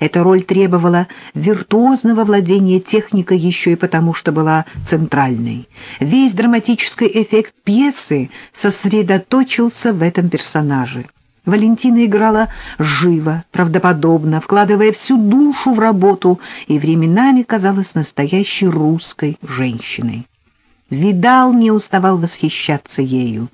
Эта роль требовала виртуозного владения техникой еще и потому, что была центральной. Весь драматический эффект пьесы сосредоточился в этом персонаже. Валентина играла живо, правдоподобно, вкладывая всю душу в работу и временами казалась настоящей русской женщиной. Видал не уставал восхищаться ею.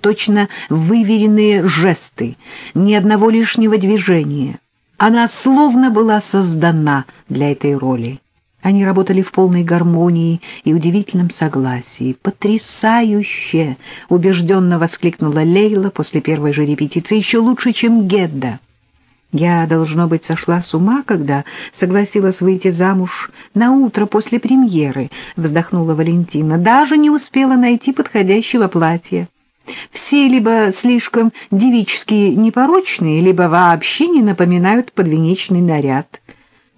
Точно выверенные жесты, ни одного лишнего движения. Она словно была создана для этой роли. Они работали в полной гармонии и удивительном согласии. «Потрясающе!» — убежденно воскликнула Лейла после первой же репетиции. «Еще лучше, чем Гедда!» Я, должно быть, сошла с ума, когда согласилась выйти замуж на утро после премьеры, вздохнула Валентина. Даже не успела найти подходящего платья. Все либо слишком девически непорочные, либо вообще не напоминают подвенечный наряд.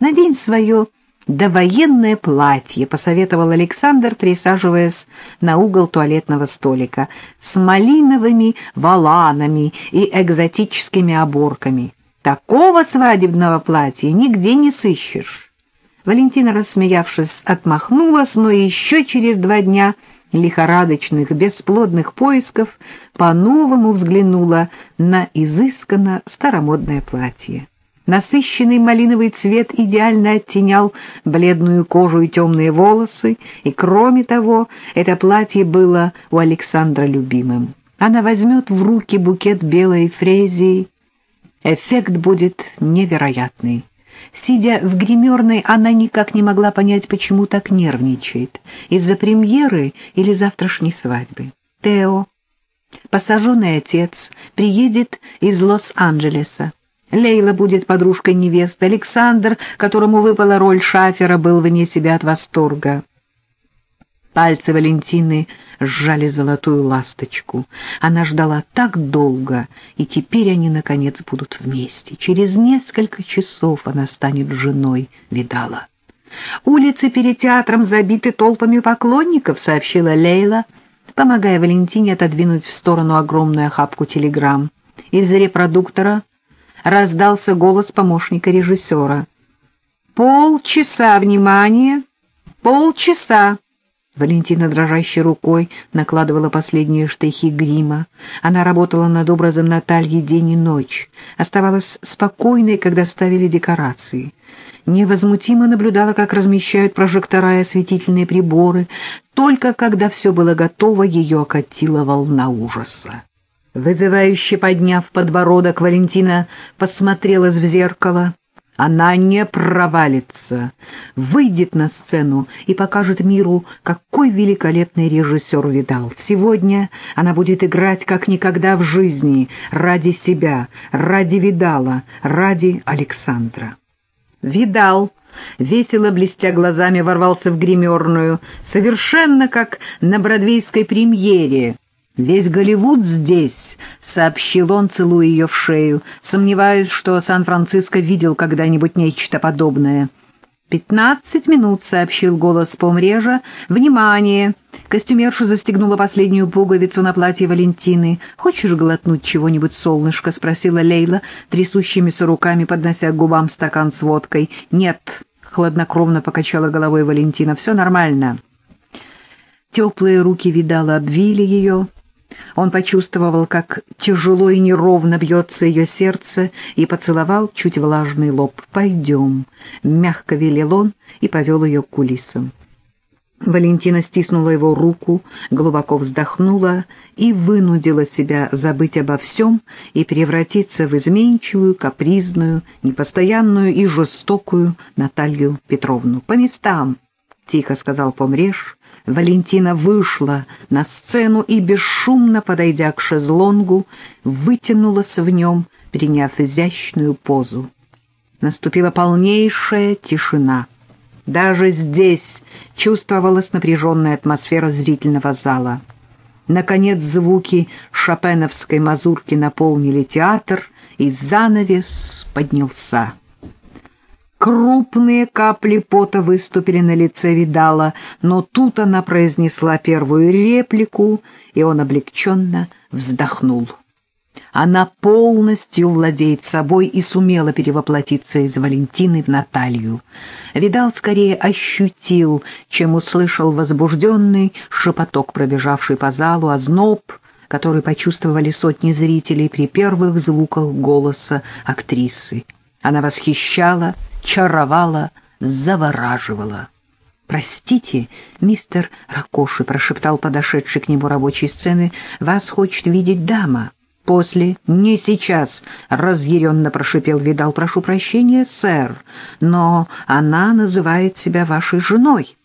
Надень свое довоенное платье, посоветовал Александр, присаживаясь на угол туалетного столика, с малиновыми воланами и экзотическими оборками. Такого свадебного платья нигде не сыщешь. Валентина, рассмеявшись, отмахнулась, но еще через два дня лихорадочных, бесплодных поисков по-новому взглянула на изысканно старомодное платье. Насыщенный малиновый цвет идеально оттенял бледную кожу и темные волосы, и, кроме того, это платье было у Александра любимым. Она возьмет в руки букет белой фрезии, Эффект будет невероятный. Сидя в гримерной, она никак не могла понять, почему так нервничает, из-за премьеры или завтрашней свадьбы. Тео, посаженный отец, приедет из Лос-Анджелеса. Лейла будет подружкой невесты. Александр, которому выпала роль шафера, был вне себя от восторга. Пальцы Валентины сжали золотую ласточку. Она ждала так долго, и теперь они, наконец, будут вместе. Через несколько часов она станет женой, видала. «Улицы перед театром забиты толпами поклонников», — сообщила Лейла, помогая Валентине отодвинуть в сторону огромную охапку телеграмм. Из репродуктора раздался голос помощника режиссера. «Полчаса, внимание! Полчаса!» Валентина дрожащей рукой накладывала последние штрихи грима. Она работала над образом Натальи день и ночь, оставалась спокойной, когда ставили декорации. Невозмутимо наблюдала, как размещают прожектора и осветительные приборы. Только когда все было готово, ее окатила волна ужаса. Вызывающе подняв подбородок, Валентина посмотрелась в зеркало. Она не провалится, выйдет на сцену и покажет миру, какой великолепный режиссер видал. Сегодня она будет играть как никогда в жизни, ради себя, ради Видала, ради Александра. Видал, весело блестя глазами, ворвался в гримерную, совершенно как на бродвейской премьере, «Весь Голливуд здесь», — сообщил он, целуя ее в шею. «Сомневаюсь, что Сан-Франциско видел когда-нибудь нечто подобное». «Пятнадцать минут», — сообщил голос помрежа. «Внимание!» Костюмерша застегнула последнюю пуговицу на платье Валентины. «Хочешь глотнуть чего-нибудь, солнышко?» — спросила Лейла, трясущимися руками поднося к губам стакан с водкой. «Нет», — хладнокровно покачала головой Валентина, — «все нормально». Теплые руки, видала, обвили ее, он почувствовал, как тяжело и неровно бьется ее сердце, и поцеловал чуть влажный лоб. «Пойдем», — мягко велел он и повел ее к кулисам. Валентина стиснула его руку, глубоко вздохнула и вынудила себя забыть обо всем и превратиться в изменчивую, капризную, непостоянную и жестокую Наталью Петровну. «По местам!» — тихо сказал Помреж, Валентина вышла на сцену и, бесшумно подойдя к шезлонгу, вытянулась в нем, приняв изящную позу. Наступила полнейшая тишина. Даже здесь чувствовалась напряженная атмосфера зрительного зала. Наконец звуки шопеновской мазурки наполнили театр, и занавес поднялся. Крупные капли пота выступили на лице Видала, но тут она произнесла первую реплику, и он облегченно вздохнул. Она полностью владеет собой и сумела перевоплотиться из Валентины в Наталью. Видал, скорее ощутил, чем услышал возбужденный шепоток, пробежавший по залу, а зноб, который почувствовали сотни зрителей при первых звуках голоса актрисы. Она восхищала, чаровала, завораживала. «Простите, мистер Ракоши», — прошептал подошедший к нему рабочей сцены, — «вас хочет видеть дама». «После, не сейчас», — разъяренно прошипел Видал. «Прошу прощения, сэр, но она называет себя вашей женой».